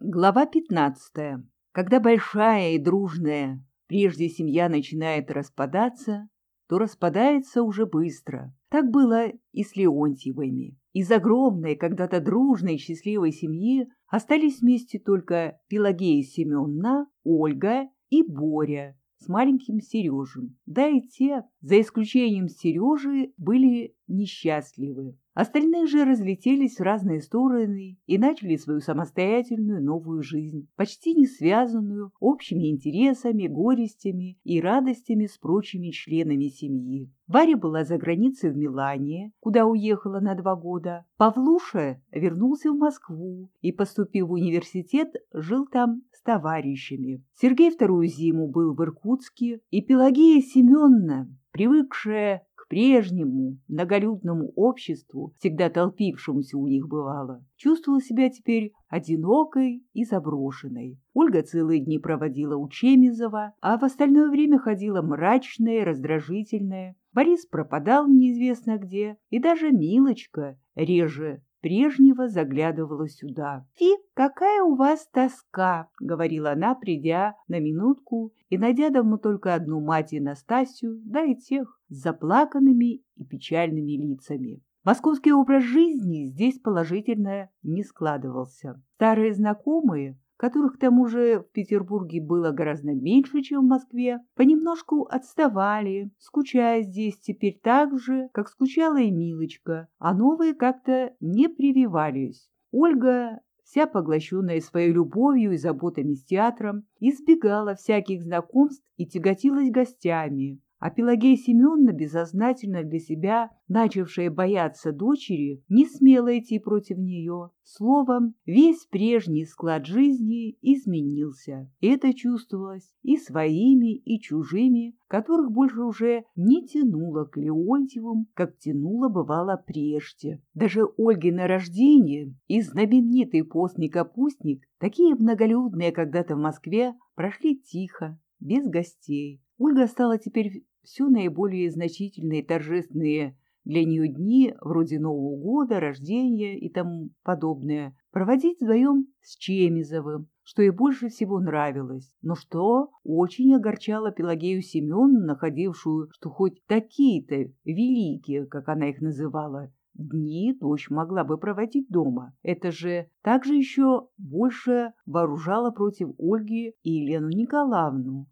Глава 15. Когда большая и дружная, прежде семья начинает распадаться, то распадается уже быстро. Так было и с Леонтьевыми. Из огромной, когда-то дружной счастливой семьи остались вместе только Пелагея Семеновна, Ольга и Боря с маленьким Сережем. Да и те, за исключением Сережи, были несчастливы. Остальные же разлетелись в разные стороны и начали свою самостоятельную новую жизнь, почти не связанную общими интересами, горестями и радостями с прочими членами семьи. Варя была за границей в Милане, куда уехала на два года. Павлуша вернулся в Москву и, поступив в университет, жил там с товарищами. Сергей вторую зиму был в Иркутске, и Пелагея Семеновна, привыкшая прежнему многолюдному обществу, всегда толпившемуся у них бывало, чувствовала себя теперь одинокой и заброшенной. Ольга целые дни проводила у Чемизова, а в остальное время ходила мрачная, раздражительная. Борис пропадал неизвестно где, и даже Милочка реже прежнего заглядывала сюда. «Фи, какая у вас тоска!» — говорила она, придя на минутку и найдя давно только одну мать и Настасью, да и тех с заплаканными и печальными лицами. Московский образ жизни здесь положительно не складывался. Старые знакомые которых к тому же в Петербурге было гораздо меньше, чем в Москве, понемножку отставали, скучая здесь теперь так же, как скучала и Милочка, а новые как-то не прививались. Ольга, вся поглощенная своей любовью и заботами с театром, избегала всяких знакомств и тяготилась гостями, а Пелагея Семеновна, безознательно для себя, начавшая бояться дочери, не смела идти против нее. Словом, весь прежний склад жизни изменился. Это чувствовалось и своими, и чужими, которых больше уже не тянуло к Леонтьевым, как тянуло бывало прежде. Даже Ольги на рождение и знаменитый постник-опустник, такие многолюдные когда-то в Москве, прошли тихо, без гостей. Ольга стала теперь все наиболее значительные торжественные для нее дни, вроде Нового года, рождения и тому подобное, проводить вдвоем с Чемизовым, что ей больше всего нравилось, но что очень огорчало Пелагею Семеновну, находившую, что хоть такие-то великие, как она их называла, дни дочь могла бы проводить дома. Это же также еще больше вооружало против Ольги и Елену Николаевну,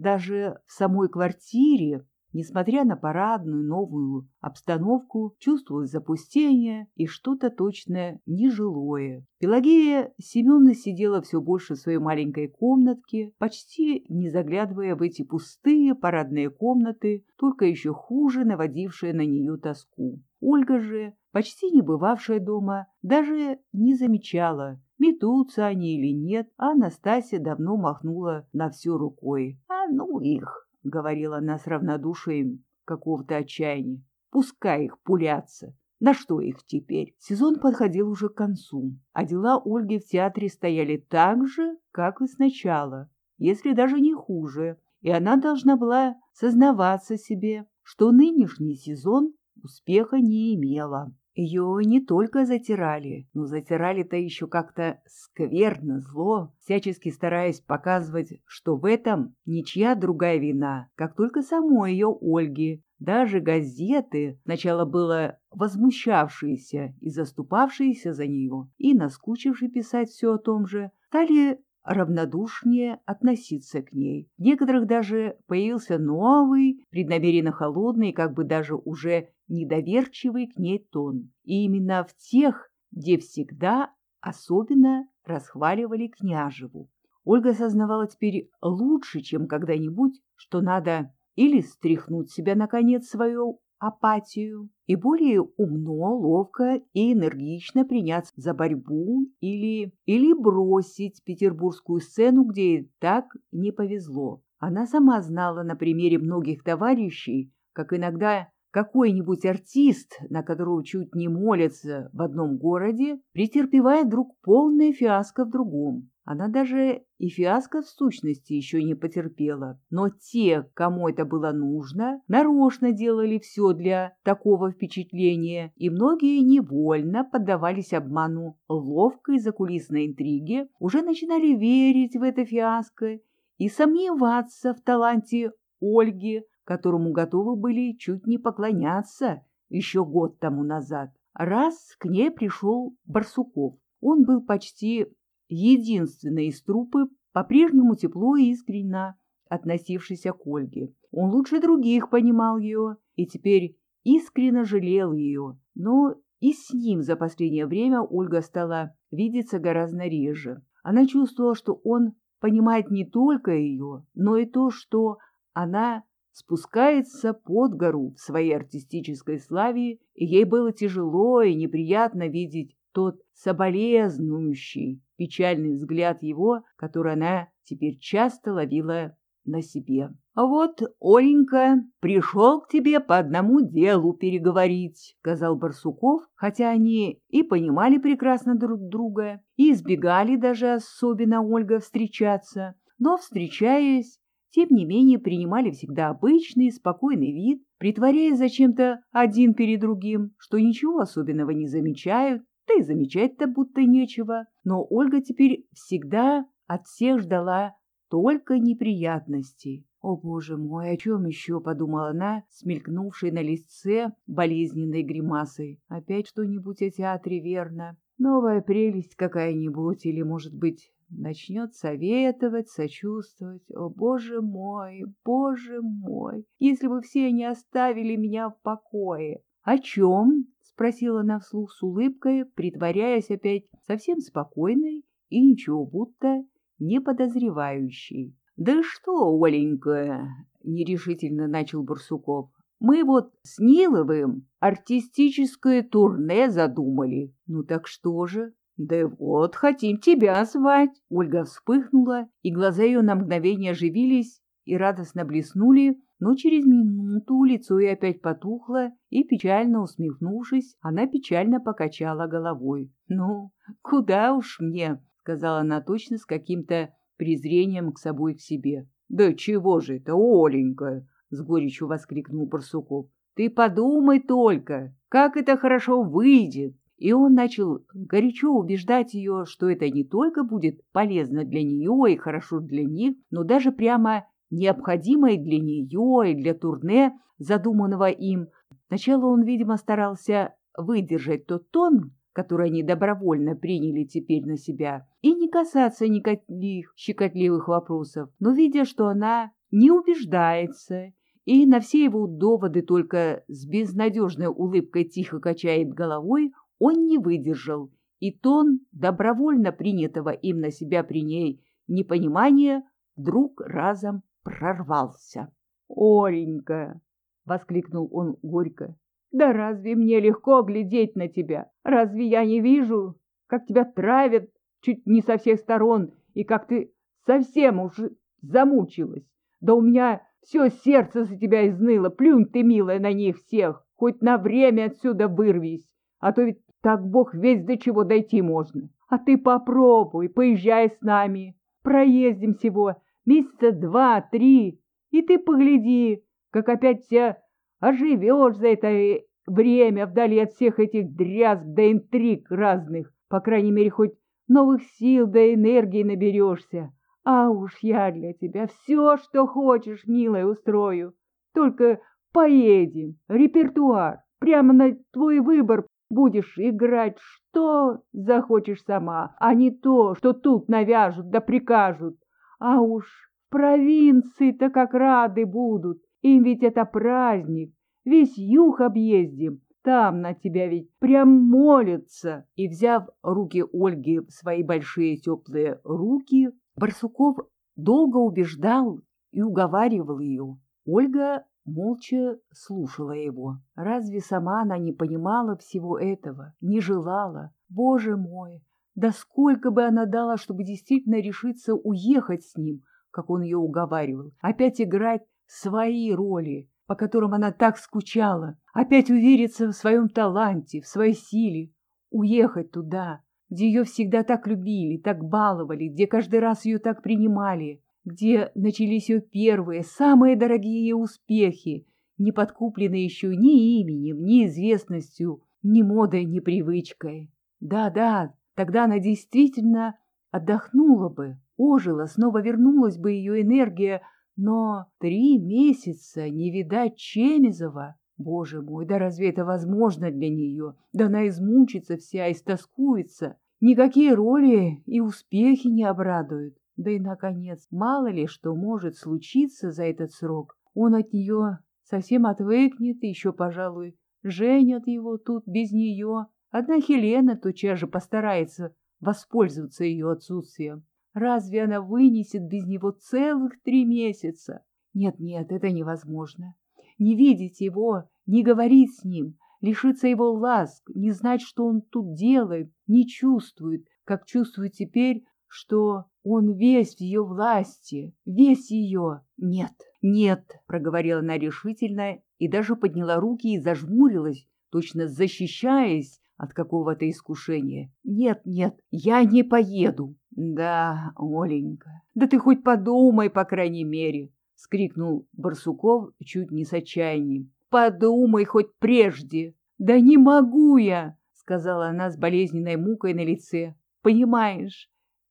даже в самой квартире, несмотря на парадную новую обстановку, чувствовалось запустение и что-то точно нежилое. Пелагея Семеновна сидела все больше в своей маленькой комнатке, почти не заглядывая в эти пустые парадные комнаты, только еще хуже наводившие на нее тоску. Ольга же, почти не бывавшая дома, даже не замечала, метутся они или нет, а Анастасия давно махнула на все рукой ну их, — говорила она с равнодушием какого-то отчаяния. Пускай их пулятся. На что их теперь? Сезон подходил уже к концу, а дела Ольги в театре стояли так же, как и сначала, если даже не хуже, и она должна была сознаваться себе, что нынешний сезон успеха не имела. Ее не только затирали, но затирали-то еще как-то скверно, зло, всячески стараясь показывать, что в этом ничья другая вина, как только самой ее Ольги. Даже газеты, сначала было возмущавшиеся и заступавшиеся за нее, и наскучившие писать все о том же, стали равнодушнее относиться к ней. В некоторых даже появился новый, преднамеренно холодный, как бы даже уже недоверчивый к ней тон. И именно в тех, где всегда особенно расхваливали княжеву. Ольга осознавала теперь лучше, чем когда-нибудь, что надо или стряхнуть себя, наконец, свою апатию и более умно, ловко и энергично приняться за борьбу или, или бросить петербургскую сцену, где ей так не повезло. Она сама знала на примере многих товарищей, как иногда какой-нибудь артист, на которого чуть не молятся в одном городе, претерпевает вдруг полное фиаско в другом. Она даже и фиаско в сущности еще не потерпела. Но те, кому это было нужно, нарочно делали все для такого впечатления, и многие невольно поддавались обману ловкой закулисной интриги, уже начинали верить в это фиаско и сомневаться в таланте Ольги, которому готовы были чуть не поклоняться еще год тому назад. Раз к ней пришел Барсуков. Он был почти единственный из трупы, по-прежнему тепло и искренно относившийся к Ольге. Он лучше других понимал ее и теперь искренне жалел ее, но и с ним за последнее время Ольга стала видеться гораздо реже. Она чувствовала, что он понимает не только ее, но и то, что она спускается под гору в своей артистической славе, и ей было тяжело и неприятно видеть тот соболезнующий, печальный взгляд его, который она теперь часто ловила на себе. «А вот, Оленька, пришел к тебе по одному делу переговорить», — сказал Барсуков, хотя они и понимали прекрасно друг друга, и избегали даже особенно Ольга встречаться, но, встречаясь, тем не менее принимали всегда обычный, спокойный вид, притворяясь зачем-то один перед другим, что ничего особенного не замечают, да и замечать-то будто нечего. Но Ольга теперь всегда от всех ждала только неприятностей. «О, боже мой, о чем еще?» — подумала она, смелькнувшей на лице болезненной гримасой. «Опять что-нибудь о театре, верно? Новая прелесть какая-нибудь, или, может быть, начнет советовать, сочувствовать. О, боже мой, боже мой, если бы все не оставили меня в покое. О чем? спросила она вслух с улыбкой, притворяясь опять совсем спокойной и ничего будто не подозревающей. Да что, Оленька, нерешительно начал Барсуков. Мы вот с Ниловым артистическое турне задумали. Ну так что же? «Да вот, хотим тебя звать!» Ольга вспыхнула, и глаза ее на мгновение оживились и радостно блеснули, но через минуту лицо ей опять потухло, и, печально усмехнувшись, она печально покачала головой. «Ну, куда уж мне!» — сказала она точно с каким-то презрением к собой к себе. «Да чего же это, Оленька!» — с горечью воскликнул Барсуков. «Ты подумай только, как это хорошо выйдет! И он начал горячо убеждать ее, что это не только будет полезно для нее и хорошо для них, но даже прямо необходимо и для нее, и для турне, задуманного им. Сначала он, видимо, старался выдержать тот тон, который они добровольно приняли теперь на себя, и не касаться никаких щекотливых вопросов, но видя, что она не убеждается и на все его доводы только с безнадежной улыбкой тихо качает головой, он не выдержал, и тон добровольно принятого им на себя при ней непонимания вдруг разом прорвался. «Оленька!» — воскликнул он горько. «Да разве мне легко глядеть на тебя? Разве я не вижу, как тебя травят чуть не со всех сторон, и как ты совсем уж замучилась? Да у меня все сердце за тебя изныло, плюнь ты, милая, на них всех, хоть на время отсюда вырвись, а то ведь так бог весь до чего дойти можно. А ты попробуй, поезжай с нами. Проездим всего месяца два-три, и ты погляди, как опять вся оживешь за это время вдали от всех этих дрязг да интриг разных. По крайней мере, хоть новых сил да энергии наберешься. А уж я для тебя все, что хочешь, милая, устрою. Только поедем, репертуар, прямо на твой выбор Будешь играть, что захочешь сама, а не то, что тут навяжут да прикажут. А уж провинции-то как рады будут, им ведь это праздник, весь юг объездим, там на тебя ведь прям молятся. И, взяв руки Ольги в свои большие теплые руки, Барсуков долго убеждал и уговаривал ее. Ольга молча слушала его. Разве сама она не понимала всего этого, не желала? Боже мой, да сколько бы она дала, чтобы действительно решиться уехать с ним, как он ее уговаривал, опять играть свои роли, по которым она так скучала, опять увериться в своем таланте, в своей силе, уехать туда, где ее всегда так любили, так баловали, где каждый раз ее так принимали, где начались ее первые, самые дорогие успехи, не подкупленные еще ни именем, ни известностью, ни модой, ни привычкой. Да-да, тогда она действительно отдохнула бы, ожила, снова вернулась бы ее энергия, но три месяца не видать Чемизова. Боже мой, да разве это возможно для нее? Да она измучится вся, истоскуется. Никакие роли и успехи не обрадуют. Да и, наконец, мало ли что может случиться за этот срок. Он от нее совсем отвыкнет, и еще, пожалуй, женят его тут без нее. Одна Хелена тотчас же постарается воспользоваться ее отсутствием. Разве она вынесет без него целых три месяца? Нет-нет, это невозможно. Не видеть его, не говорить с ним, лишиться его ласк, не знать, что он тут делает, не чувствует, как чувствует теперь, что он весь в ее власти, весь ее. Нет, нет, проговорила она решительно и даже подняла руки и зажмурилась, точно защищаясь от какого-то искушения. Нет, нет, я не поеду. Да, Оленька, да ты хоть подумай, по крайней мере, скрикнул Барсуков чуть не с отчаянием. Подумай хоть прежде. Да не могу я, сказала она с болезненной мукой на лице. Понимаешь,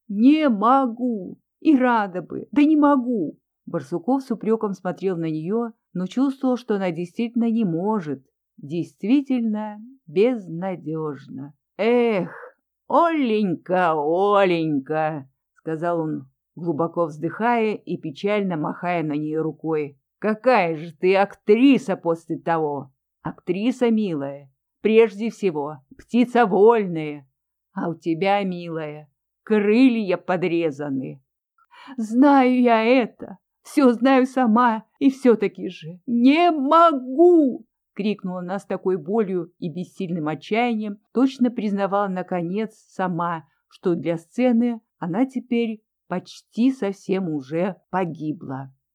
не могу. И рада бы, да не могу. Барсуков с упреком смотрел на нее, но чувствовал, что она действительно не может. Действительно безнадежно. Эх, Оленька, Оленька, сказал он, глубоко вздыхая и печально махая на нее рукой. Какая же ты актриса после того! Актриса, милая, прежде всего, птица вольная. А у тебя, милая, крылья подрезаны. Знаю я это, все знаю сама, и все-таки же не могу!» — крикнула она с такой болью и бессильным отчаянием, точно признавала, наконец, сама, что для сцены она теперь почти совсем уже погибла.